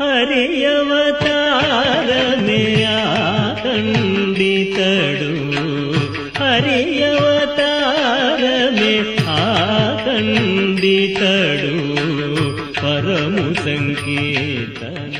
హరియవతారమే ఆఖండితడు. హరియవతారమే ఆఖండితడు. పరము సంకీర్తన